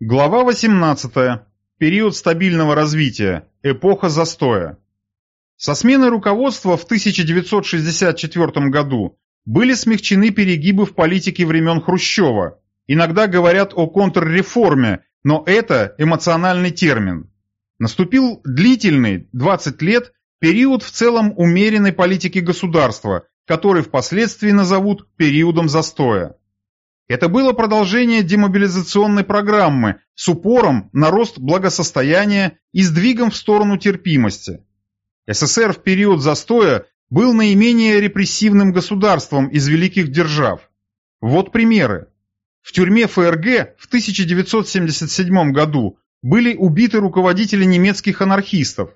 Глава 18. Период стабильного развития. Эпоха застоя. Со сменой руководства в 1964 году были смягчены перегибы в политике времен Хрущева. Иногда говорят о контрреформе, но это эмоциональный термин. Наступил длительный, 20 лет, период в целом умеренной политики государства, который впоследствии назовут периодом застоя. Это было продолжение демобилизационной программы с упором на рост благосостояния и сдвигом в сторону терпимости. СССР в период застоя был наименее репрессивным государством из великих держав. Вот примеры. В тюрьме ФРГ в 1977 году были убиты руководители немецких анархистов.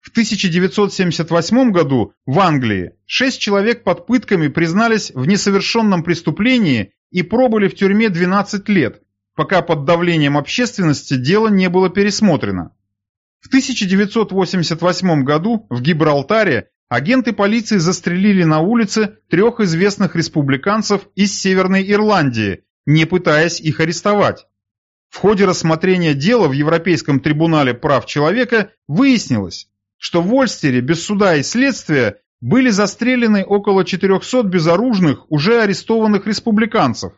В 1978 году в Англии шесть человек под пытками признались в несовершенном преступлении и пробыли в тюрьме 12 лет, пока под давлением общественности дело не было пересмотрено. В 1988 году в Гибралтаре агенты полиции застрелили на улице трех известных республиканцев из Северной Ирландии, не пытаясь их арестовать. В ходе рассмотрения дела в Европейском трибунале прав человека выяснилось, что в Ольстере без суда и следствия были застрелены около 400 безоружных, уже арестованных республиканцев.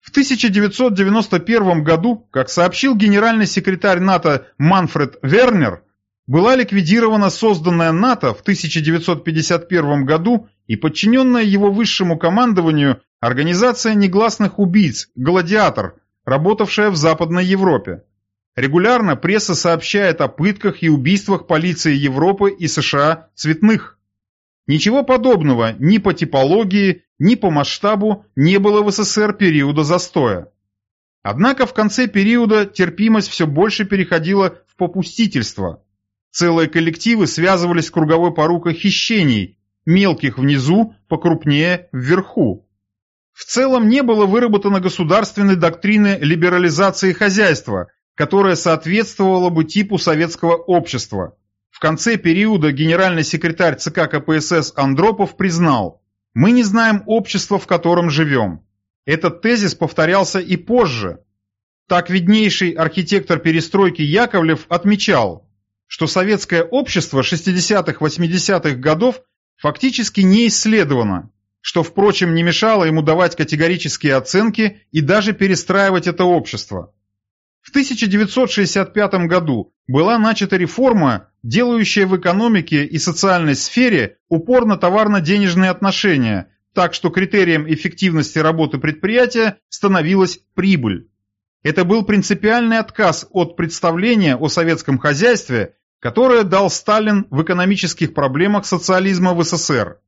В 1991 году, как сообщил генеральный секретарь НАТО Манфред Вернер, была ликвидирована созданная НАТО в 1951 году и подчиненная его высшему командованию организация негласных убийц «Гладиатор», работавшая в Западной Европе. Регулярно пресса сообщает о пытках и убийствах полиции Европы и США цветных. Ничего подобного ни по типологии, ни по масштабу не было в СССР периода застоя. Однако в конце периода терпимость все больше переходила в попустительство. Целые коллективы связывались с круговой порукой хищений, мелких внизу, покрупнее вверху. В целом не было выработано государственной доктрины либерализации хозяйства, которая соответствовала бы типу советского общества. В конце периода генеральный секретарь ЦК КПСС Андропов признал, «Мы не знаем общества, в котором живем». Этот тезис повторялся и позже. Так виднейший архитектор перестройки Яковлев отмечал, что советское общество 60-80-х годов фактически не исследовано, что, впрочем, не мешало ему давать категорические оценки и даже перестраивать это общество. В 1965 году была начата реформа, делающая в экономике и социальной сфере упор на товарно-денежные отношения, так что критерием эффективности работы предприятия становилась прибыль. Это был принципиальный отказ от представления о советском хозяйстве, которое дал Сталин в экономических проблемах социализма в СССР.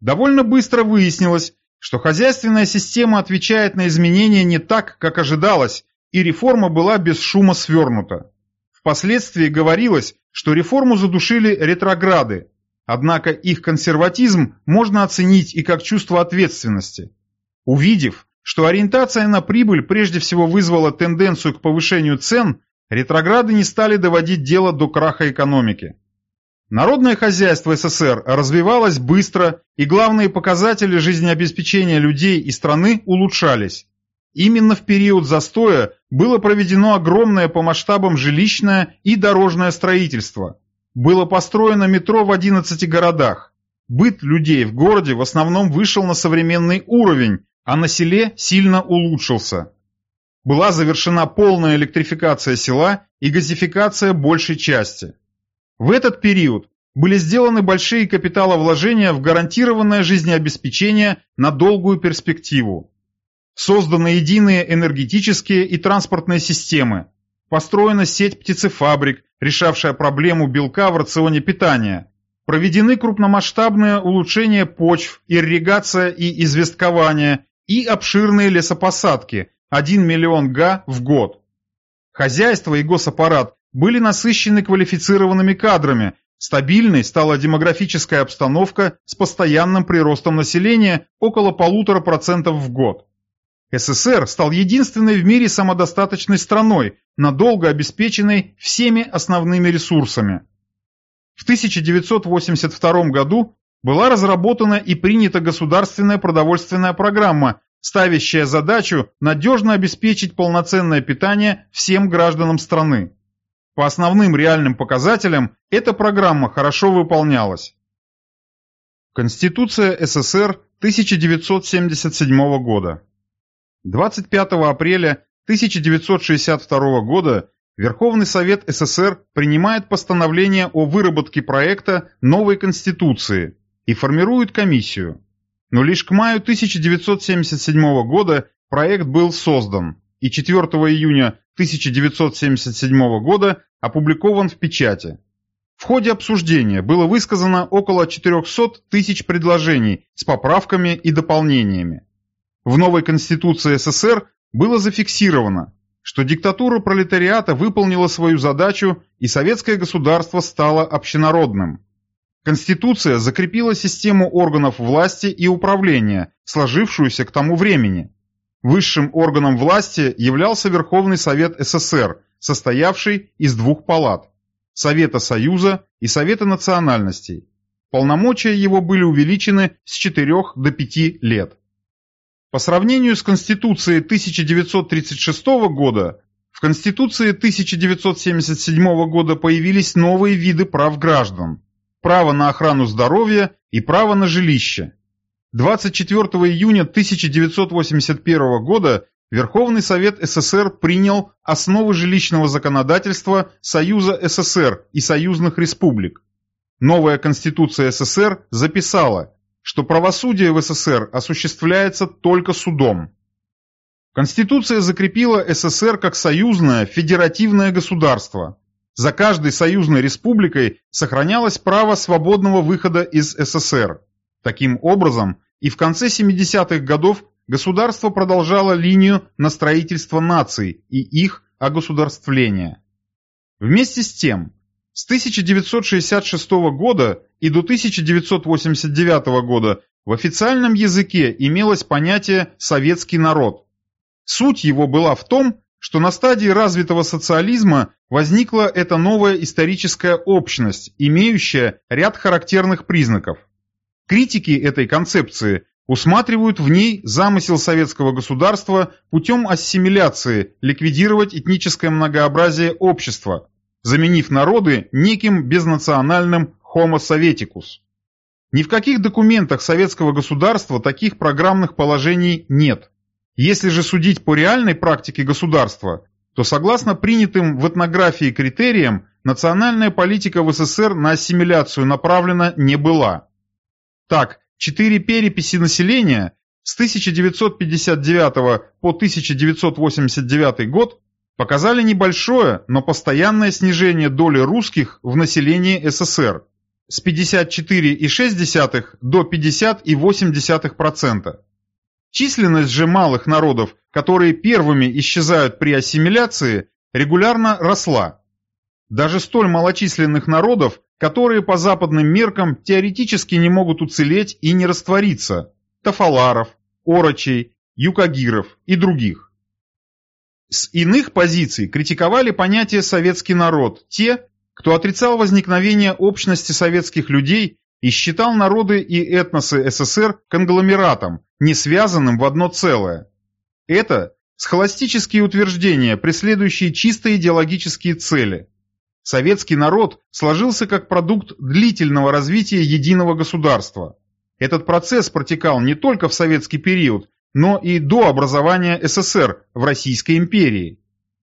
Довольно быстро выяснилось, что хозяйственная система отвечает на изменения не так, как ожидалось, и реформа была без шума свернута. Впоследствии говорилось, что реформу задушили ретрограды, однако их консерватизм можно оценить и как чувство ответственности. Увидев, что ориентация на прибыль прежде всего вызвала тенденцию к повышению цен, ретрограды не стали доводить дело до краха экономики. Народное хозяйство СССР развивалось быстро, и главные показатели жизнеобеспечения людей и страны улучшались. Именно в период застоя было проведено огромное по масштабам жилищное и дорожное строительство. Было построено метро в 11 городах. Быт людей в городе в основном вышел на современный уровень, а на селе сильно улучшился. Была завершена полная электрификация села и газификация большей части. В этот период были сделаны большие капиталовложения в гарантированное жизнеобеспечение на долгую перспективу. Созданы единые энергетические и транспортные системы. Построена сеть птицефабрик, решавшая проблему белка в рационе питания. Проведены крупномасштабные улучшения почв, ирригация и известкование и обширные лесопосадки – 1 миллион га в год. Хозяйство и госаппарат были насыщены квалифицированными кадрами, стабильной стала демографическая обстановка с постоянным приростом населения около полутора процентов в год. СССР стал единственной в мире самодостаточной страной, надолго обеспеченной всеми основными ресурсами. В 1982 году была разработана и принята государственная продовольственная программа, ставящая задачу надежно обеспечить полноценное питание всем гражданам страны. По основным реальным показателям эта программа хорошо выполнялась. Конституция СССР 1977 года 25 апреля 1962 года Верховный Совет СССР принимает постановление о выработке проекта новой Конституции и формирует комиссию. Но лишь к маю 1977 года проект был создан и 4 июня 1977 года опубликован в печати. В ходе обсуждения было высказано около 400 тысяч предложений с поправками и дополнениями. В новой Конституции СССР было зафиксировано, что диктатура пролетариата выполнила свою задачу и советское государство стало общенародным. Конституция закрепила систему органов власти и управления, сложившуюся к тому времени. Высшим органом власти являлся Верховный Совет СССР, состоявший из двух палат – Совета Союза и Совета национальностей. Полномочия его были увеличены с 4 до 5 лет. По сравнению с Конституцией 1936 года, в Конституции 1977 года появились новые виды прав граждан – право на охрану здоровья и право на жилище. 24 июня 1981 года Верховный Совет СССР принял основы жилищного законодательства Союза СССР и союзных республик. Новая Конституция СССР записала, что правосудие в СССР осуществляется только судом. Конституция закрепила СССР как союзное федеративное государство. За каждой союзной республикой сохранялось право свободного выхода из СССР. Таким образом, и в конце 70-х годов государство продолжало линию на строительство наций и их огосударствление. Вместе с тем, с 1966 года и до 1989 года в официальном языке имелось понятие «советский народ». Суть его была в том, что на стадии развитого социализма возникла эта новая историческая общность, имеющая ряд характерных признаков. Критики этой концепции усматривают в ней замысел советского государства путем ассимиляции ликвидировать этническое многообразие общества, заменив народы неким безнациональным Homo Sovieticus. Ни в каких документах советского государства таких программных положений нет. Если же судить по реальной практике государства, то согласно принятым в этнографии критериям, национальная политика в СССР на ассимиляцию направлена не была. Так, четыре переписи населения с 1959 по 1989 год показали небольшое, но постоянное снижение доли русских в населении СССР с 54,6 до 50,8%. Численность же малых народов, которые первыми исчезают при ассимиляции, регулярно росла. Даже столь малочисленных народов, которые по западным меркам теоретически не могут уцелеть и не раствориться – тафаларов, орочей, юкагиров и других. С иных позиций критиковали понятие «советский народ» те, кто отрицал возникновение общности советских людей и считал народы и этносы СССР конгломератом, не связанным в одно целое. Это схоластические утверждения, преследующие чисто идеологические цели. Советский народ сложился как продукт длительного развития единого государства. Этот процесс протекал не только в советский период, но и до образования СССР в Российской империи.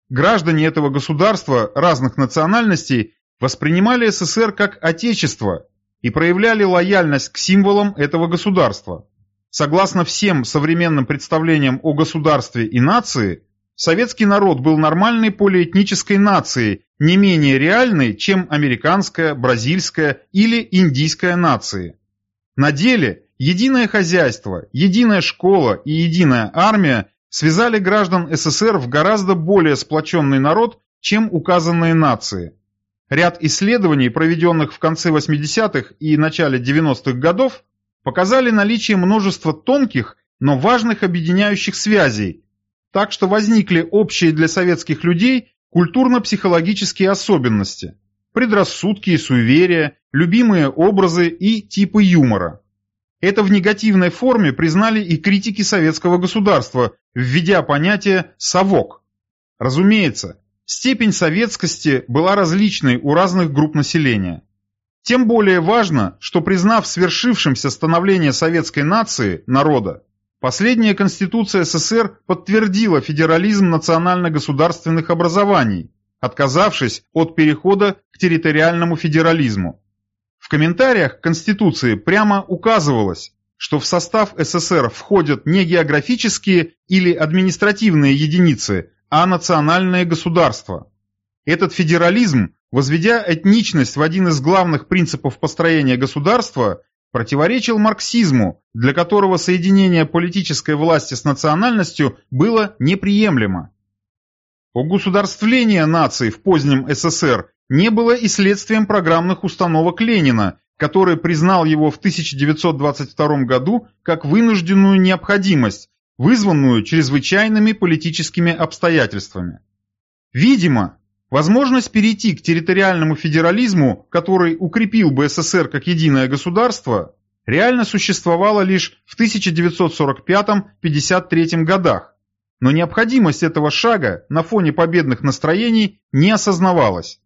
Граждане этого государства разных национальностей воспринимали СССР как отечество и проявляли лояльность к символам этого государства. Согласно всем современным представлениям о государстве и нации, советский народ был нормальной полиэтнической нацией, не менее реальной, чем американская, бразильская или индийская нации. На деле Единое хозяйство, единая школа и единая армия связали граждан СССР в гораздо более сплоченный народ, чем указанные нации. Ряд исследований, проведенных в конце 80-х и начале 90-х годов, показали наличие множества тонких, но важных объединяющих связей, так что возникли общие для советских людей культурно-психологические особенности, предрассудки и суеверия, любимые образы и типы юмора. Это в негативной форме признали и критики советского государства, введя понятие «совок». Разумеется, степень советскости была различной у разных групп населения. Тем более важно, что признав свершившимся становление советской нации, народа, последняя Конституция СССР подтвердила федерализм национально-государственных образований, отказавшись от перехода к территориальному федерализму. В комментариях к Конституции прямо указывалось, что в состав СССР входят не географические или административные единицы, а национальные государства. Этот федерализм, возведя этничность в один из главных принципов построения государства, противоречил марксизму, для которого соединение политической власти с национальностью было неприемлемо. Огосударствление наций в позднем СССР не было и следствием программных установок Ленина, который признал его в 1922 году как вынужденную необходимость, вызванную чрезвычайными политическими обстоятельствами. Видимо, возможность перейти к территориальному федерализму, который укрепил бы СССР как единое государство, реально существовала лишь в 1945-53 годах, но необходимость этого шага на фоне победных настроений не осознавалась.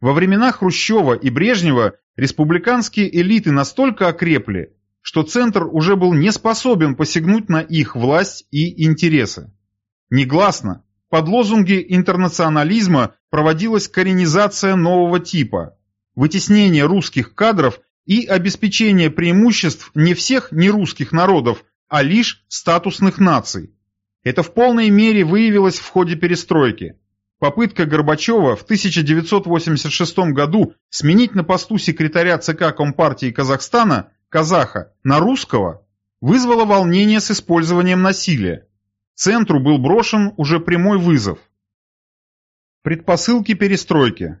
Во времена Хрущева и Брежнева республиканские элиты настолько окрепли, что Центр уже был не способен посягнуть на их власть и интересы. Негласно, под лозунги интернационализма проводилась коренизация нового типа, вытеснение русских кадров и обеспечение преимуществ не всех нерусских народов, а лишь статусных наций. Это в полной мере выявилось в ходе перестройки. Попытка Горбачева в 1986 году сменить на посту секретаря ЦК Компартии Казахстана, казаха, на русского, вызвала волнение с использованием насилия. Центру был брошен уже прямой вызов. Предпосылки перестройки.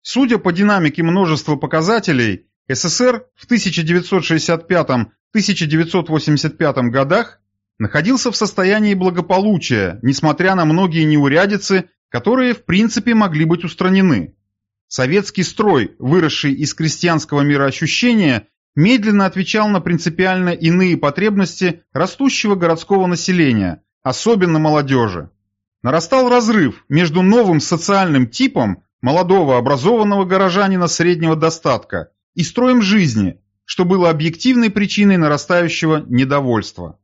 Судя по динамике множества показателей, СССР в 1965-1985 годах находился в состоянии благополучия, несмотря на многие неурядицы, которые в принципе могли быть устранены. Советский строй, выросший из крестьянского мироощущения, медленно отвечал на принципиально иные потребности растущего городского населения, особенно молодежи. Нарастал разрыв между новым социальным типом молодого образованного горожанина среднего достатка и строем жизни, что было объективной причиной нарастающего недовольства.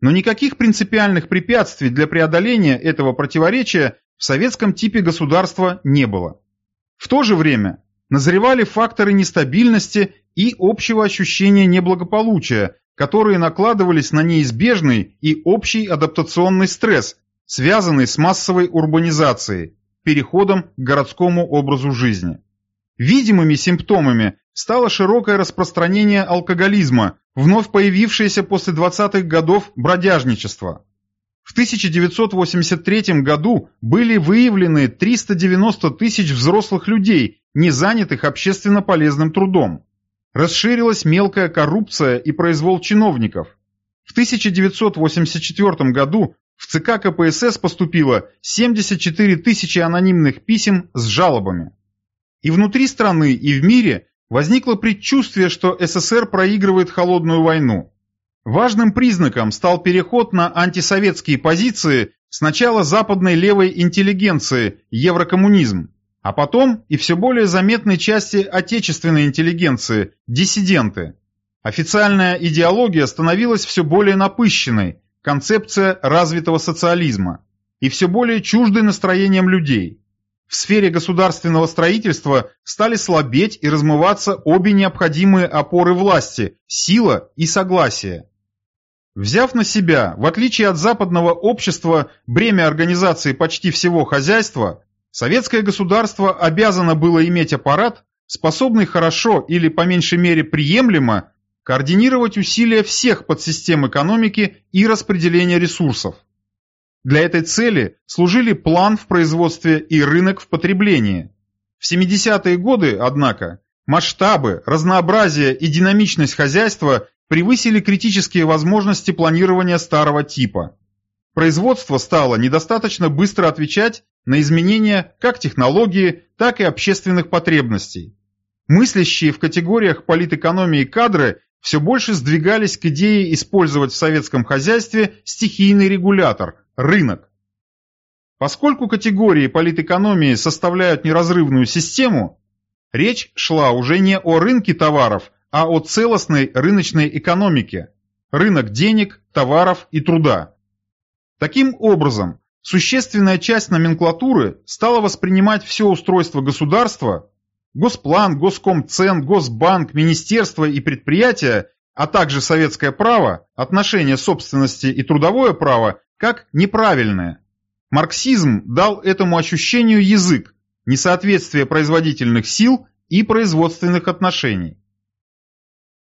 Но никаких принципиальных препятствий для преодоления этого противоречия в советском типе государства не было. В то же время назревали факторы нестабильности и общего ощущения неблагополучия, которые накладывались на неизбежный и общий адаптационный стресс, связанный с массовой урбанизацией, переходом к городскому образу жизни. Видимыми симптомами стало широкое распространение алкоголизма, вновь появившееся после 20-х годов бродяжничество. В 1983 году были выявлены 390 тысяч взрослых людей, не занятых общественно полезным трудом. Расширилась мелкая коррупция и произвол чиновников. В 1984 году в ЦК КПСС поступило 74 тысячи анонимных писем с жалобами. И внутри страны, и в мире возникло предчувствие, что СССР проигрывает холодную войну. Важным признаком стал переход на антисоветские позиции сначала западной левой интеллигенции, еврокоммунизм, а потом и все более заметной части отечественной интеллигенции, диссиденты. Официальная идеология становилась все более напыщенной, концепция развитого социализма, и все более чуждой настроениям людей. В сфере государственного строительства стали слабеть и размываться обе необходимые опоры власти – сила и согласие. Взяв на себя, в отличие от западного общества, бремя организации почти всего хозяйства, советское государство обязано было иметь аппарат, способный хорошо или по меньшей мере приемлемо координировать усилия всех подсистем экономики и распределения ресурсов. Для этой цели служили план в производстве и рынок в потреблении. В 70-е годы, однако, масштабы, разнообразие и динамичность хозяйства превысили критические возможности планирования старого типа. Производство стало недостаточно быстро отвечать на изменения как технологии, так и общественных потребностей. Мыслящие в категориях политэкономии кадры все больше сдвигались к идее использовать в советском хозяйстве стихийный регулятор – рынок. Поскольку категории политэкономии составляют неразрывную систему, речь шла уже не о рынке товаров, а о целостной рыночной экономике – рынок денег, товаров и труда. Таким образом, существенная часть номенклатуры стала воспринимать все устройство государства Госплан, Госкомцен, Госбанк, министерства и предприятия, а также советское право, отношения собственности и трудовое право как неправильное. Марксизм дал этому ощущению язык, несоответствие производительных сил и производственных отношений.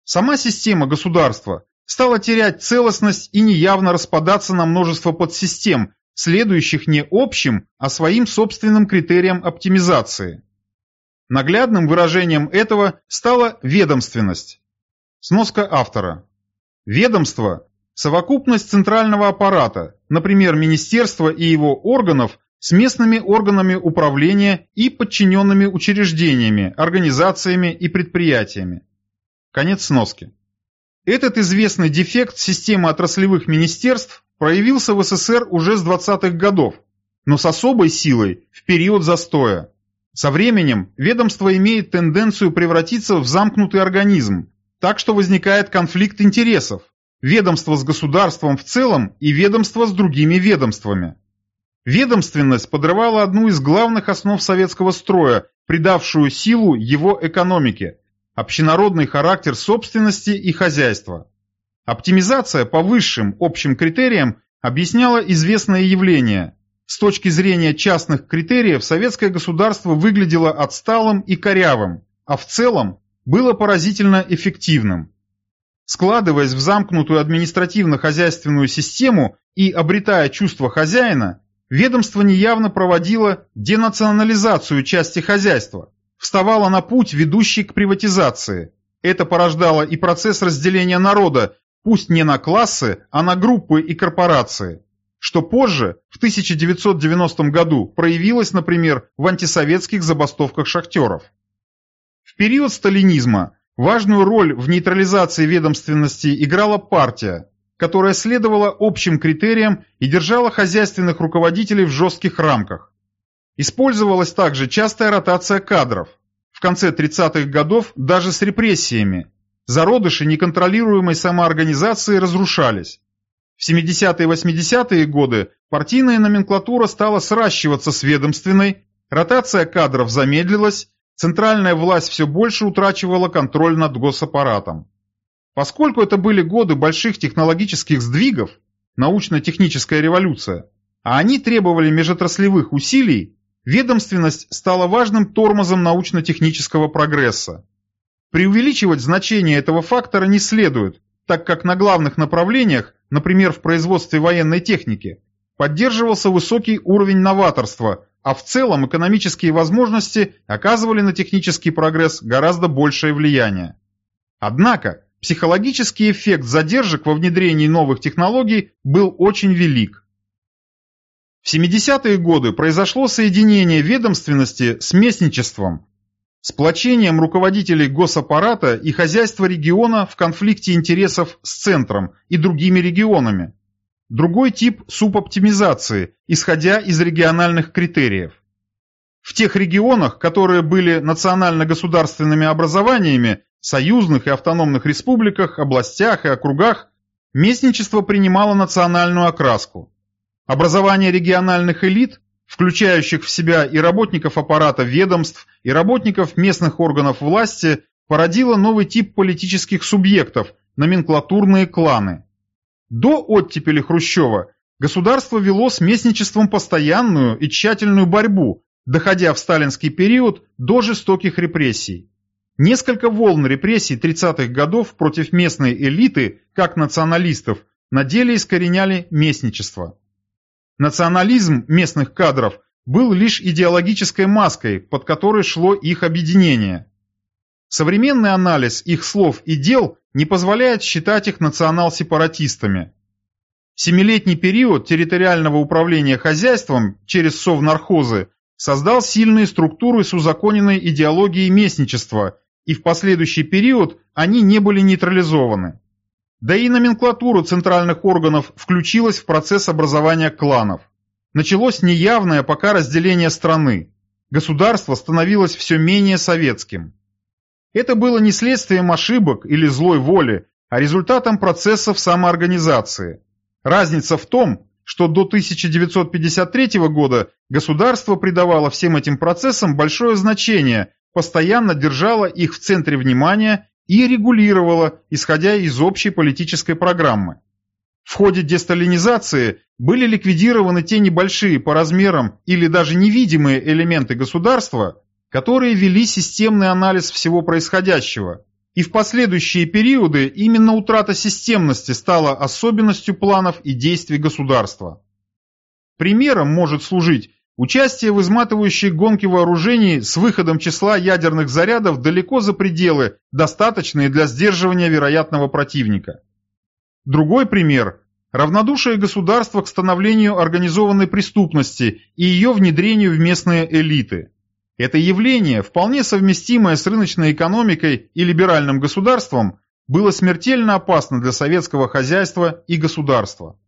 Сама система государства стала терять целостность и неявно распадаться на множество подсистем, следующих не общим, а своим собственным критериям оптимизации. Наглядным выражением этого стала ведомственность. Сноска автора. Ведомство – совокупность центрального аппарата, например, министерства и его органов с местными органами управления и подчиненными учреждениями, организациями и предприятиями. Конец сноски. Этот известный дефект системы отраслевых министерств проявился в СССР уже с 20-х годов, но с особой силой в период застоя. Со временем ведомство имеет тенденцию превратиться в замкнутый организм, так что возникает конфликт интересов. Ведомство с государством в целом и ведомство с другими ведомствами. Ведомственность подрывала одну из главных основ советского строя, придавшую силу его экономике – общенародный характер собственности и хозяйства. Оптимизация по высшим общим критериям объясняла известное явление с точки зрения частных критериев советское государство выглядело отсталым и корявым, а в целом было поразительно эффективным. Складываясь в замкнутую административно-хозяйственную систему и обретая чувство хозяина, ведомство неявно проводило денационализацию части хозяйства, вставало на путь, ведущий к приватизации. Это порождало и процесс разделения народа, пусть не на классы, а на группы и корпорации что позже, в 1990 году, проявилось, например, в антисоветских забастовках шахтеров. В период сталинизма важную роль в нейтрализации ведомственности играла партия, которая следовала общим критериям и держала хозяйственных руководителей в жестких рамках. Использовалась также частая ротация кадров, в конце 30-х годов даже с репрессиями. Зародыши неконтролируемой самоорганизации разрушались. В 70-е и 80-е годы партийная номенклатура стала сращиваться с ведомственной, ротация кадров замедлилась, центральная власть все больше утрачивала контроль над госаппаратом. Поскольку это были годы больших технологических сдвигов, научно-техническая революция, а они требовали межотраслевых усилий, ведомственность стала важным тормозом научно-технического прогресса. Преувеличивать значение этого фактора не следует, так как на главных направлениях например, в производстве военной техники, поддерживался высокий уровень новаторства, а в целом экономические возможности оказывали на технический прогресс гораздо большее влияние. Однако, психологический эффект задержек во внедрении новых технологий был очень велик. В 70-е годы произошло соединение ведомственности с местничеством, Сплочением руководителей госаппарата и хозяйства региона в конфликте интересов с центром и другими регионами. Другой тип субоптимизации, исходя из региональных критериев. В тех регионах, которые были национально-государственными образованиями, союзных и автономных республиках, областях и округах, местничество принимало национальную окраску. Образование региональных элит включающих в себя и работников аппарата ведомств, и работников местных органов власти, породило новый тип политических субъектов – номенклатурные кланы. До оттепели Хрущева государство вело с местничеством постоянную и тщательную борьбу, доходя в сталинский период до жестоких репрессий. Несколько волн репрессий 30-х годов против местной элиты, как националистов, на деле искореняли местничество. Национализм местных кадров был лишь идеологической маской, под которой шло их объединение. Современный анализ их слов и дел не позволяет считать их национал-сепаратистами. Семилетний период территориального управления хозяйством через совнархозы создал сильные структуры с узаконенной идеологией местничества и в последующий период они не были нейтрализованы. Да и номенклатура центральных органов включилась в процесс образования кланов. Началось неявное пока разделение страны. Государство становилось все менее советским. Это было не следствием ошибок или злой воли, а результатом процессов самоорганизации. Разница в том, что до 1953 года государство придавало всем этим процессам большое значение, постоянно держало их в центре внимания и регулировало, исходя из общей политической программы. В ходе десталинизации были ликвидированы те небольшие по размерам или даже невидимые элементы государства, которые вели системный анализ всего происходящего, и в последующие периоды именно утрата системности стала особенностью планов и действий государства. Примером может служить участие в изматывающей гонке вооружений с выходом числа ядерных зарядов далеко за пределы, достаточные для сдерживания вероятного противника. Другой пример – равнодушие государства к становлению организованной преступности и ее внедрению в местные элиты. Это явление, вполне совместимое с рыночной экономикой и либеральным государством, было смертельно опасно для советского хозяйства и государства.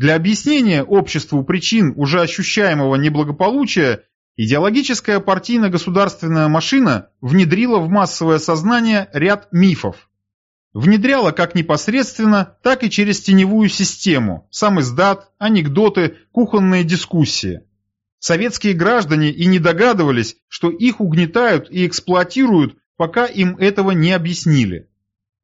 Для объяснения обществу причин уже ощущаемого неблагополучия идеологическая партийно-государственная машина внедрила в массовое сознание ряд мифов. Внедряла как непосредственно, так и через теневую систему, сам издат, анекдоты, кухонные дискуссии. Советские граждане и не догадывались, что их угнетают и эксплуатируют, пока им этого не объяснили.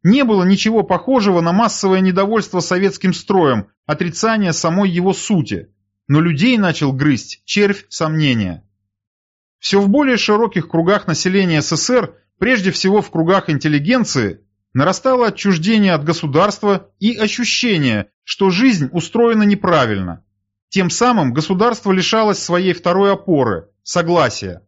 Не было ничего похожего на массовое недовольство советским строем, отрицание самой его сути, но людей начал грызть червь сомнения. Все в более широких кругах населения СССР, прежде всего в кругах интеллигенции, нарастало отчуждение от государства и ощущение, что жизнь устроена неправильно, тем самым государство лишалось своей второй опоры – согласия.